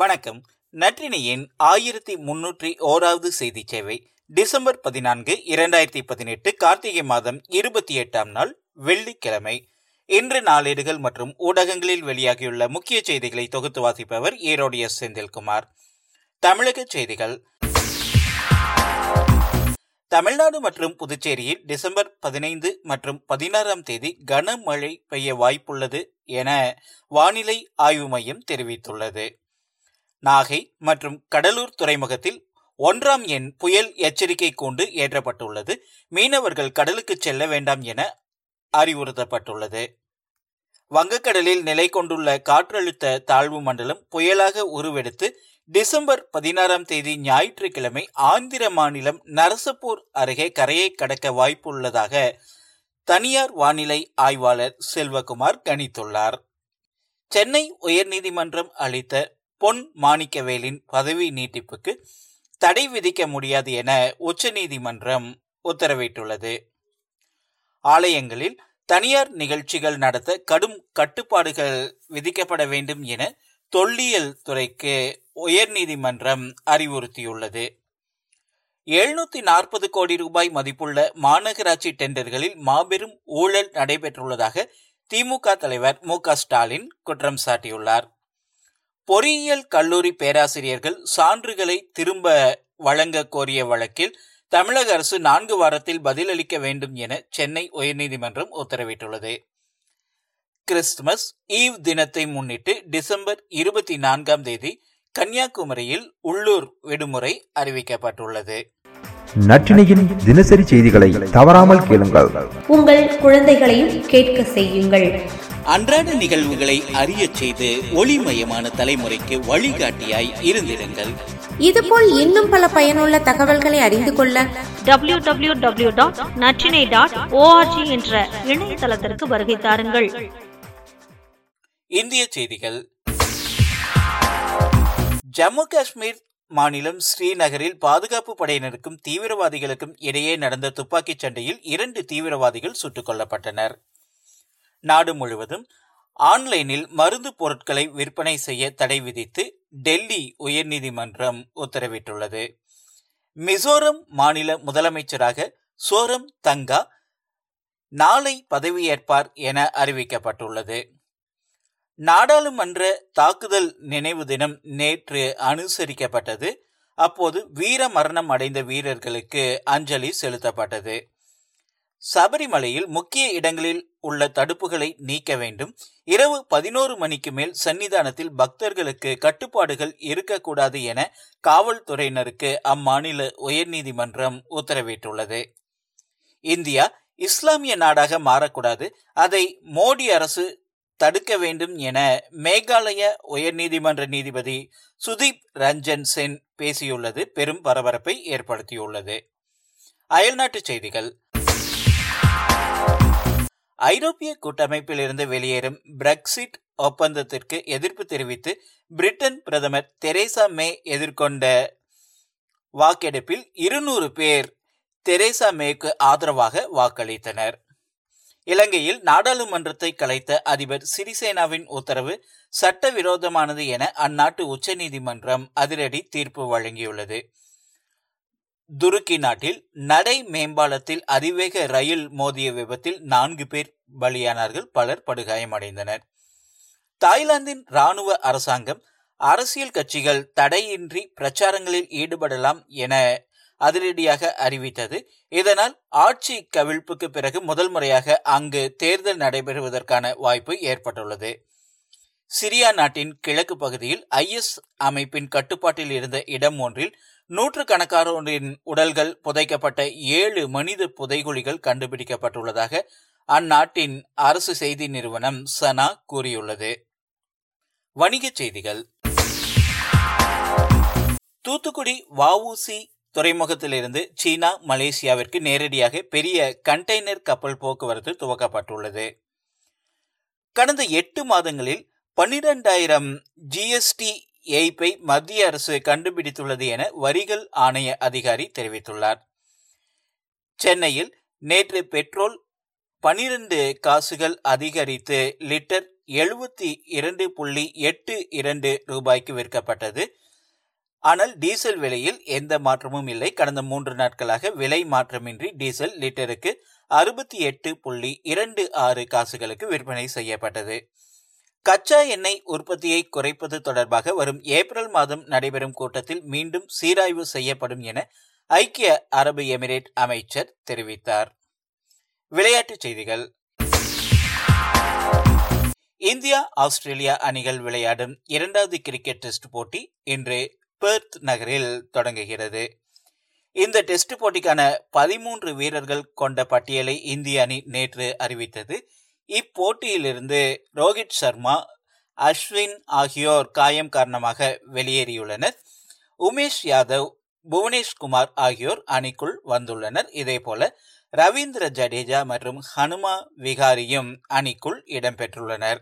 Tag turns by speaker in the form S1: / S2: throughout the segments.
S1: வணக்கம் நற்றினியின் ஆயிரத்தி முன்னூற்றி ஓராவது செய்தி சேவை டிசம்பர் பதினான்கு இரண்டாயிரத்தி பதினெட்டு கார்த்திகை மாதம் இருபத்தி எட்டாம் நாள் வெள்ளிக்கிழமை இன்று நாளேடுகள் மற்றும் ஊடகங்களில் வெளியாகியுள்ள முக்கிய செய்திகளை தொகுத்து வாசிப்பவர் ஈரோடு எஸ் செந்தில்குமார் தமிழக செய்திகள் தமிழ்நாடு மற்றும் புதுச்சேரியில் டிசம்பர் பதினைந்து மற்றும் பதினாறாம் தேதி கனமழை பெய்ய வாய்ப்புள்ளது என வானிலை ஆய்வு மையம் தெரிவித்துள்ளது நாகை மற்றும் கடலூர் துறைமுகத்தில் ஒன்றாம் எண் புயல் எச்சரிக்கை கூண்டு ஏற்றப்பட்டுள்ளது மீனவர்கள் கடலுக்கு செல்ல வேண்டாம் என அறிவுறுத்தப்பட்டுள்ளது வங்கக்கடலில் நிலை கொண்டுள்ள காற்றழுத்த தாழ்வு மண்டலம் புயலாக உருவெடுத்து டிசம்பர் பதினாறாம் தேதி ஞாயிற்றுக்கிழமை ஆந்திர மாநிலம் நரசப்பூர் அருகே கரையை கடக்க வாய்ப்புள்ளதாக தனியார் வானிலை ஆய்வாளர் செல்வகுமார் கணித்துள்ளார் சென்னை உயர்நீதிமன்றம் அளித்த பொன் மாணிக்கவேலின் பதவி நீட்டிப்புக்கு தடை விதிக்க முடியாது என உச்சநீதிமன்றம் உத்தரவிட்டுள்ளது ஆலயங்களில் தனியார் நிகழ்ச்சிகள் நடத்த கடும் கட்டுப்பாடுகள் விதிக்கப்பட வேண்டும் என தொல்லியல் துறைக்கு உயர்நீதிமன்றம் அறிவுறுத்தியுள்ளது எழுநூத்தி நாற்பது கோடி ரூபாய் மதிப்புள்ள மாநகராட்சி டெண்டர்களில் மாபெரும் ஊழல் நடைபெற்றுள்ளதாக திமுக தலைவர் மு ஸ்டாலின் குற்றம் சாட்டியுள்ளார் பொறியியல் கல்லூரி பேராசிரியர்கள் சான்றுகளை திரும்ப வழங்க கோரிய வழக்கில் தமிழக அரசு நான்கு வாரத்தில் பதிலளிக்க வேண்டும் என சென்னை உயர்நீதிமன்றம் உத்தரவிட்டுள்ளது கிறிஸ்துமஸ் ஈவ் தினத்தை முன்னிட்டு டிசம்பர் இருபத்தி நான்காம் தேதி கன்னியாகுமரியில் உள்ளூர் விடுமுறை அறிவிக்கப்பட்டுள்ளது நற்றினையின் தினசரி செய்திகளை தவறாமல் கேளுங்கள் உங்கள் குழந்தைகளையும் கேட்க செய்யுங்கள் அன்றாட நிகழ்வுகளை அறிய செய்து ஒளிமயமான தலைமுறைக்கு வழிகாட்டியாய் இருந்திருங்கள் இதுபோல் இன்னும் பல பயனுள்ள தகவல்களை அறிந்து கொள்ள W W W Natrinai dot O R G என்ற இணையதளத்திற்கு வருகை தாருங்கள் இந்திய செய்திகள் ஜம்மு காஷ்மீர் மாநிலம் ஸ்ரீநகரில் பாதுகாப்பு படையினருக்கும் தீவிரவாதிகளுக்கும் இடையே நடந்த துப்பாக்கிச் சண்டையில் இரண்டு தீவிரவாதிகள் சுட்டுக் கொல்லப்பட்டனர் நாடு முழுவதும் ஆன்லைனில் மருந்து பொருட்களை விற்பனை செய்ய தடை விதித்து டெல்லி உயர்நீதிமன்றம் உத்தரவிட்டுள்ளது மிசோரம் மாநில முதலமைச்சராக சோரம் தங்கா நாளை பதவியேற்பார் என அறிவிக்கப்பட்டுள்ளது நாடாளுமன்ற தாக்குதல் நினைவு தினம் நேற்று அனுசரிக்கப்பட்டது அப்போது வீர மரணம் அடைந்த வீரர்களுக்கு அஞ்சலி செலுத்தப்பட்டது சபரிமலையில் முக்கிய இடங்களில் உள்ள தடுப்புகளை நீக்க வேண்டும் இரவு பதினோரு மணிக்கு மேல் சன்னிதானத்தில் பக்தர்களுக்கு கட்டுப்பாடுகள் இருக்கக்கூடாது என காவல்துறையினருக்கு அம்மாநில உயர்நீதிமன்றம் உத்தரவிட்டுள்ளது இந்தியா இஸ்லாமிய நாடாக மாறக்கூடாது அதை மோடி அரசு தடுக்க வேண்டும் என மேகாலய உயர்நீதிமன்ற நீதிபதி சுதீப் ரஞ்சன் சென் பேசியுள்ளது பெரும் பரபரப்பை ஏற்படுத்தியுள்ளது அயல்நாட்டு செய்திகள் ஐரோப்பிய கூட்டமைப்பில் இருந்து வெளியேறும் பிரெக்சிட் ஒப்பந்தத்திற்கு எதிர்ப்பு தெரிவித்து பிரிட்டன் பிரதமர் தெரேசா மே எதிர்கொண்ட வாக்கெடுப்பில் இருநூறு பேர் தெரேசா மேக்கு ஆதரவாக வாக்களித்தனர் இலங்கையில் நாடாளுமன்றத்தை கலைத்த அதிபர் சிறிசேனாவின் உத்தரவு சட்டவிரோதமானது என அந்நாட்டு உச்சநீதிமன்றம் அதிரடி தீர்ப்பு வழங்கியுள்ளது துருக்கி நாட்டில் நடை மேம்பாலத்தில் அதிவேக ரயில் மோதிய விபத்தில் நான்கு பேர் பலியானார்கள் பலர் படுகாயமடைந்தனர் தாய்லாந்தின் ராணுவ அரசாங்கம் அரசியல் கட்சிகள் தடையின்றி பிரச்சாரங்களில் ஈடுபடலாம் என அதிரடியாக அறிவித்தது இதனால் ஆட்சி கவிழ்ப்புக்கு பிறகு முதல் முறையாக அங்கு தேர்தல் நடைபெறுவதற்கான வாய்ப்பு ஏற்பட்டுள்ளது சிரியா நாட்டின் கிழக்கு பகுதியில் ஐஎஸ் அமைப்பின் கட்டுப்பாட்டில் இருந்த இடம் ஒன்றில் நூற்றுக்கணக்கானோரின் உடல்கள் புதைக்கப்பட்ட ஏழு மனித புதைகுழிகள் கண்டுபிடிக்கப்பட்டுள்ளதாக அந்நாட்டின் அரசு செய்தி நிறுவனம் சனா கூறியுள்ளது வணிகச் செய்திகள் தூத்துக்குடி வவுசி துறைமுகத்திலிருந்து சீனா மலேசியாவிற்கு நேரடியாக பெரிய கண்டெய்னர் கப்பல் போக்குவரத்து துவக்கப்பட்டுள்ளது கடந்த எட்டு மாதங்களில் பன்னிரெண்டாயிரம் ஜிஎஸ்டி ஏய்ப்பை மத்திய அரசு கண்டுபிடித்துள்ளது என வரிகள் ஆணைய அதிகாரி தெரிவித்துள்ளார் சென்னையில் நேற்று பெட்ரோல் பனிரெண்டு காசுகள் அதிகரித்து லிட்டர் எழுபத்தி இரண்டு புள்ளி எட்டு இரண்டு ரூபாய்க்கு விற்கப்பட்டது ஆனால் டீசல் விலையில் எந்த மாற்றமும் இல்லை கடந்த மூன்று நாட்களாக விலை மாற்றமின்றி டீசல் லிட்டருக்கு அறுபத்தி எட்டு புள்ளி இரண்டு ஆறு காசுகளுக்கு விற்பனை செய்யப்பட்டது கச்சா எண்ணெய் உற்பத்தியை குறைப்பது தொடர்பாக வரும் ஏப்ரல் மாதம் நடைபெறும் கூட்டத்தில் மீண்டும் சீராய்வு செய்யப்படும் என ஐக்கிய அரபு எமிரேட் அமைச்சர் தெரிவித்தார் விளையாட்டுச் செய்திகள் இந்தியா ஆஸ்திரேலியா அணிகள் விளையாடும் இரண்டாவது கிரிக்கெட் டெஸ்ட் போட்டி இன்று பெர்த் நகரில் தொடங்குகிறது இந்த டெஸ்ட் போட்டிக்கான பதிமூன்று வீரர்கள் கொண்ட பட்டியலை இந்திய அணி நேற்று அறிவித்தது இப்போட்டியிலிருந்து ரோஹித் சர்மா அஸ்வின் ஆகியோர் காயம் காரணமாக வெளியேறியுள்ளனர் உமேஷ் யாதவ் புவனேஷ்குமார் ஆகியோர் அணிக்குள் வந்துள்ளனர் இதேபோல ரவீந்திர ஜடேஜா மற்றும் ஹனுமா விகாரியும் அணிக்குள் இடம்பெற்றுள்ளனர்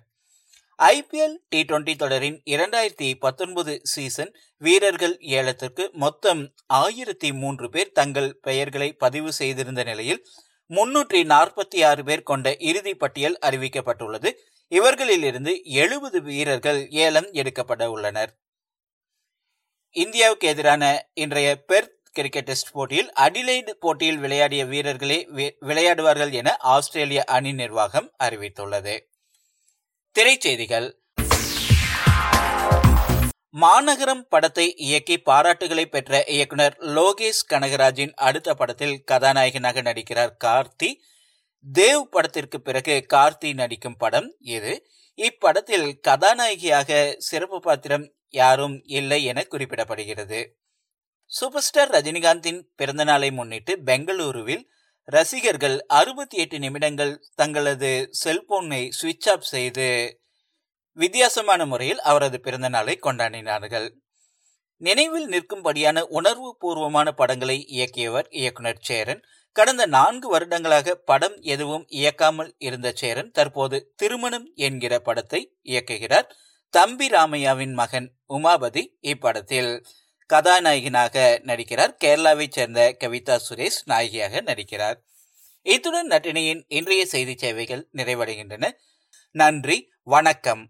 S1: ஐபிஎல் டி டுவெண்டி தொடரின் இரண்டாயிரத்தி பத்தொன்பது சீசன் வீரர்கள் ஏலத்திற்கு மொத்தம் ஆயிரத்தி மூன்று பேர் தங்கள் பெயர்களை பதிவு செய்திருந்த நிலையில் முன்னூற்றி நாற்பத்தி ஆறு பேர் கொண்ட இறுதி பட்டியல் அறிவிக்கப்பட்டுள்ளது இவர்களிலிருந்து எழுபது வீரர்கள் ஏலம் எடுக்கப்பட உள்ளனர் இந்தியாவுக்கு எதிரான இன்றைய பெர்த் கிரிக்கெட் டெஸ்ட் போட்டியில் அடிலைடு போட்டியில் விளையாடிய வீரர்களே விளையாடுவார்கள் என ஆஸ்திரேலிய அணி நிர்வாகம் அறிவித்துள்ளது திரைச்செய்திகள் மாநகரம் படத்தை இயக்கி பாராட்டுகளை பெற்ற இயக்குனர் லோகேஷ் கனகராஜின் அடுத்த படத்தில் கதாநாயகனாக நடிக்கிறார் கார்த்தி தேவ் படத்திற்கு பிறகு கார்த்தி நடிக்கும் படம் இது இப்படத்தில் கதாநாயகியாக சிறப்பு பாத்திரம் யாரும் இல்லை என குறிப்பிடப்படுகிறது சூப்பர் ஸ்டார் ரஜினிகாந்தின் பிறந்தநாளை முன்னிட்டு பெங்களூருவில் ரசிகர்கள் அறுபத்தி எட்டு நிமிடங்கள் தங்களது செல்போனை சுவிட்ச் ஆஃப் செய்து வித்தியாசமான முறையில் அவரது பிறந்த நாளை கொண்டாடினார்கள் நினைவில் நிற்கும்படியான உணர்வு பூர்வமான படங்களை இயக்கியவர் இயக்குனர் சேரன் கடந்த நான்கு வருடங்களாக படம் எதுவும் இயக்காமல் இருந்த சேரன் தற்போது திருமணம் என்கிற படத்தை இயக்குகிறார் தம்பி ராமையாவின் மகன் உமாபதி இப்படத்தில் கதாநாயகனாக நடிக்கிறார் கேரளாவைச் சேர்ந்த கவிதா சுரேஷ் நாயகியாக நடிக்கிறார் இத்துடன் நட்டினியின் இன்றைய செய்தி சேவைகள் நிறைவடைகின்றன நன்றி வணக்கம்